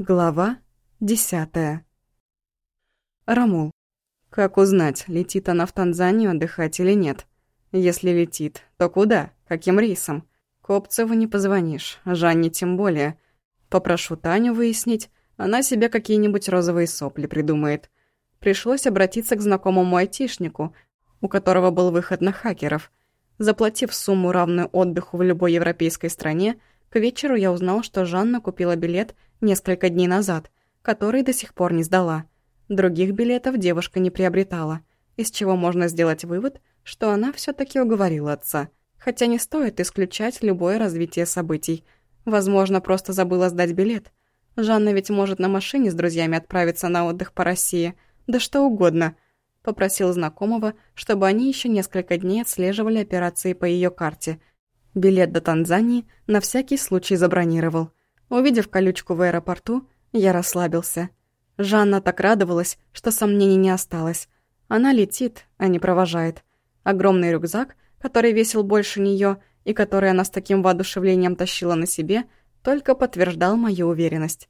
Глава десятая. Рамул. Как узнать, летит она в Танзанию отдыхать или нет? Если летит, то куда? Каким рейсом? Копцеву не позвонишь, Жанне тем более. Попрошу Таню выяснить, она себе какие-нибудь розовые сопли придумает. Пришлось обратиться к знакомому айтишнику, у которого был выход на хакеров. Заплатив сумму, равную отдыху в любой европейской стране, к вечеру я узнал, что Жанна купила билет несколько дней назад, который до сих пор не сдала. Других билетов девушка не приобретала, из чего можно сделать вывод, что она все таки уговорила отца. Хотя не стоит исключать любое развитие событий. Возможно, просто забыла сдать билет. Жанна ведь может на машине с друзьями отправиться на отдых по России, да что угодно. Попросил знакомого, чтобы они еще несколько дней отслеживали операции по ее карте – Билет до Танзании на всякий случай забронировал. Увидев колючку в аэропорту, я расслабился. Жанна так радовалась, что сомнений не осталось. Она летит, а не провожает. Огромный рюкзак, который весил больше нее и который она с таким воодушевлением тащила на себе, только подтверждал мою уверенность.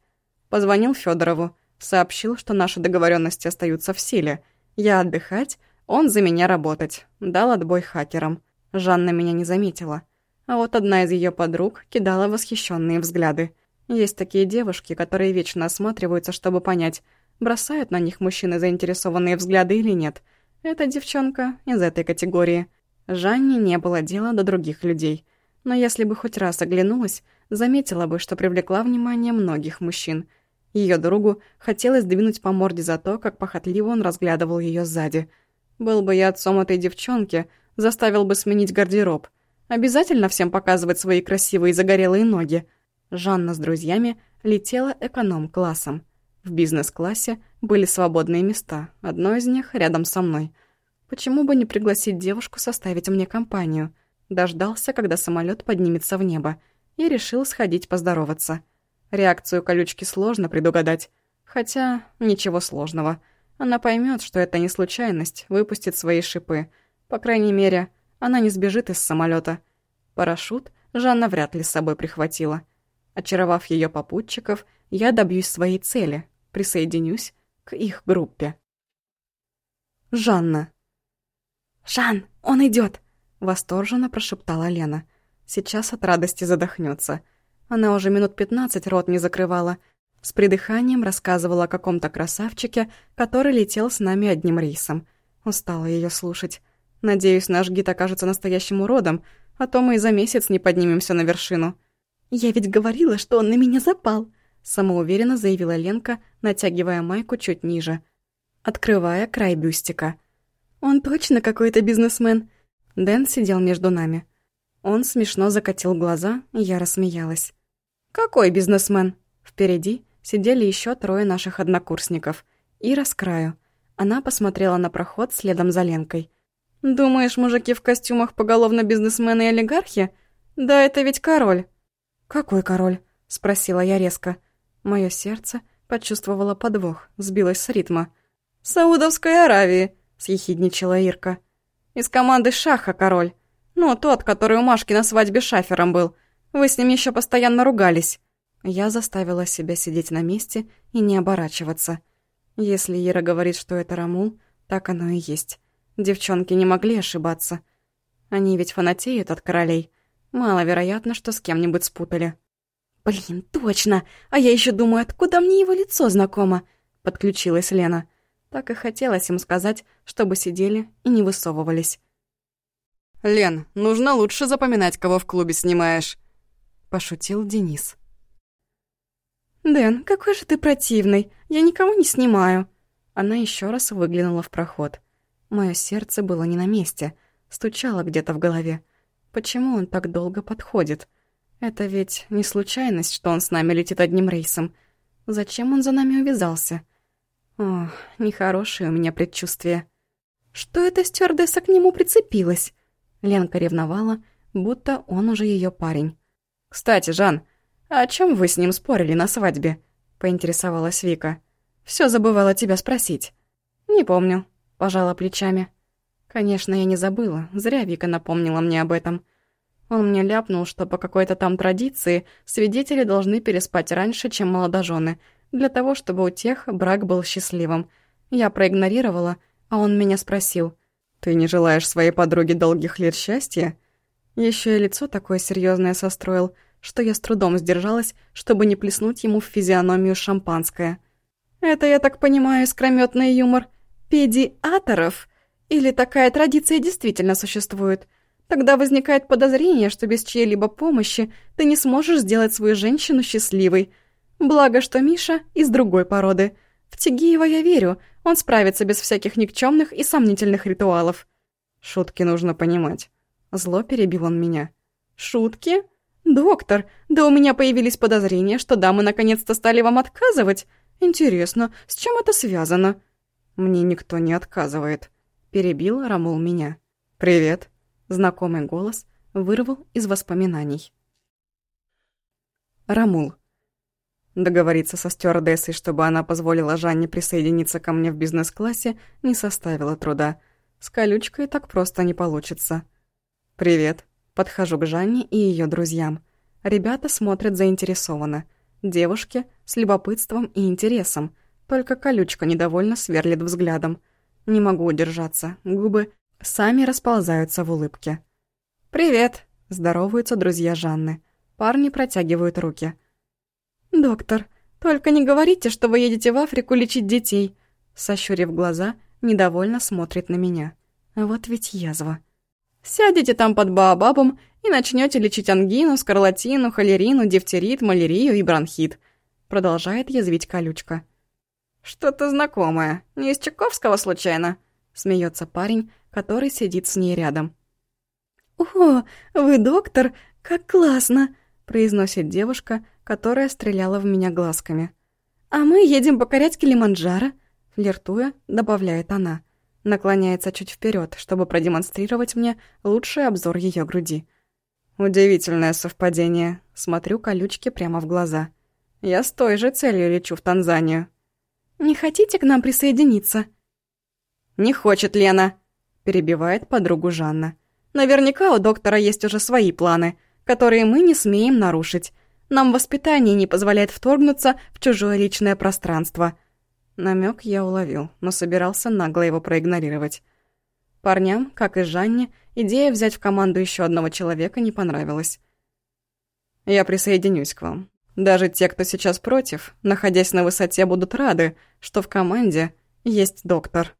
Позвонил Федорову, сообщил, что наши договоренности остаются в силе. Я отдыхать, он за меня работать. Дал отбой хакерам. Жанна меня не заметила. А вот одна из ее подруг кидала восхищенные взгляды. Есть такие девушки, которые вечно осматриваются, чтобы понять, бросают на них мужчины заинтересованные взгляды или нет. Эта девчонка из этой категории. Жанне не было дела до других людей. Но если бы хоть раз оглянулась, заметила бы, что привлекла внимание многих мужчин. Ее другу хотелось двинуть по морде за то, как похотливо он разглядывал ее сзади. Был бы я отцом этой девчонки, заставил бы сменить гардероб – Обязательно всем показывать свои красивые загорелые ноги. Жанна с друзьями летела эконом-классом. В бизнес-классе были свободные места, одно из них рядом со мной. Почему бы не пригласить девушку составить мне компанию? Дождался, когда самолет поднимется в небо, и решил сходить поздороваться. Реакцию колючки сложно предугадать. Хотя ничего сложного. Она поймет, что это не случайность, выпустит свои шипы. По крайней мере, она не сбежит из самолета. Парашют Жанна вряд ли с собой прихватила. Очаровав ее попутчиков, я добьюсь своей цели, присоединюсь к их группе. Жанна. «Жан, он идет! восторженно прошептала Лена. Сейчас от радости задохнется. Она уже минут пятнадцать рот не закрывала. С придыханием рассказывала о каком-то красавчике, который летел с нами одним рейсом. Устала ее слушать. Надеюсь, наш гид окажется настоящим уродом, а то мы и за месяц не поднимемся на вершину. «Я ведь говорила, что он на меня запал», — самоуверенно заявила Ленка, натягивая майку чуть ниже, открывая край бюстика. «Он точно какой-то бизнесмен». Дэн сидел между нами. Он смешно закатил глаза, и я рассмеялась. «Какой бизнесмен?» Впереди сидели еще трое наших однокурсников. Ира с краю. Она посмотрела на проход следом за Ленкой. «Думаешь, мужики в костюмах поголовно бизнесмены и олигархи? Да это ведь король». «Какой король?» — спросила я резко. Мое сердце почувствовало подвох, сбилось с ритма. «Саудовской Аравии», — съехидничала Ирка. «Из команды Шаха король. Ну, тот, который у Машки на свадьбе шафером был. Вы с ним еще постоянно ругались». Я заставила себя сидеть на месте и не оборачиваться. Если Ира говорит, что это Рамул, так оно и есть. Девчонки не могли ошибаться. Они ведь фанатеют от королей. Маловероятно, что с кем-нибудь спутали. «Блин, точно! А я еще думаю, откуда мне его лицо знакомо?» Подключилась Лена. Так и хотелось им сказать, чтобы сидели и не высовывались. «Лен, нужно лучше запоминать, кого в клубе снимаешь», — пошутил Денис. «Дэн, какой же ты противный! Я никого не снимаю!» Она еще раз выглянула в проход. Мое сердце было не на месте, стучало где-то в голове. Почему он так долго подходит? Это ведь не случайность, что он с нами летит одним рейсом. Зачем он за нами увязался? О, нехорошее у меня предчувствие. Что эта стюардесса к нему прицепилась? Ленка ревновала, будто он уже ее парень. «Кстати, Жан, а о чем вы с ним спорили на свадьбе?» — поинтересовалась Вика. Все забывала тебя спросить». «Не помню», Пожала плечами. Конечно, я не забыла. Зря Вика напомнила мне об этом. Он мне ляпнул, что по какой-то там традиции свидетели должны переспать раньше, чем молодожены, для того, чтобы у тех брак был счастливым. Я проигнорировала, а он меня спросил. «Ты не желаешь своей подруге долгих лет счастья?» Еще и лицо такое серьезное состроил, что я с трудом сдержалась, чтобы не плеснуть ему в физиономию шампанское. «Это, я так понимаю, скрометный юмор педиаторов? Или такая традиция действительно существует?» Тогда возникает подозрение, что без чьей-либо помощи ты не сможешь сделать свою женщину счастливой. Благо, что Миша из другой породы. В Тигиева я верю, он справится без всяких никчемных и сомнительных ритуалов. Шутки нужно понимать. Зло перебил он меня. Шутки? Доктор, да у меня появились подозрения, что дамы наконец-то стали вам отказывать. Интересно, с чем это связано? Мне никто не отказывает. Перебил Рамул меня. «Привет», Знакомый голос вырвал из воспоминаний. Рамул. Договориться со стюардессой, чтобы она позволила Жанне присоединиться ко мне в бизнес-классе, не составило труда. С колючкой так просто не получится. «Привет». Подхожу к Жанне и ее друзьям. Ребята смотрят заинтересованно. Девушки с любопытством и интересом. Только колючка недовольно сверлит взглядом. Не могу удержаться. Губы Сами расползаются в улыбке. «Привет!» – здороваются друзья Жанны. Парни протягивают руки. «Доктор, только не говорите, что вы едете в Африку лечить детей!» Сощурив глаза, недовольно смотрит на меня. Вот ведь язва. «Сядете там под баобабом и начнете лечить ангину, скарлатину, холерину, дифтерит, малярию и бронхит», продолжает язвить колючка. «Что-то знакомое. Не из Чайковского случайно?» смеется парень, который сидит с ней рядом. «О, вы доктор? Как классно!» — произносит девушка, которая стреляла в меня глазками. «А мы едем покорять Килиманджаро», — флиртуя, добавляет она. Наклоняется чуть вперед, чтобы продемонстрировать мне лучший обзор ее груди. Удивительное совпадение. Смотрю колючки прямо в глаза. Я с той же целью лечу в Танзанию. «Не хотите к нам присоединиться?» «Не хочет Лена», — перебивает подругу Жанна. «Наверняка у доктора есть уже свои планы, которые мы не смеем нарушить. Нам воспитание не позволяет вторгнуться в чужое личное пространство». Намек я уловил, но собирался нагло его проигнорировать. Парням, как и Жанне, идея взять в команду еще одного человека не понравилась. «Я присоединюсь к вам. Даже те, кто сейчас против, находясь на высоте, будут рады, что в команде есть доктор».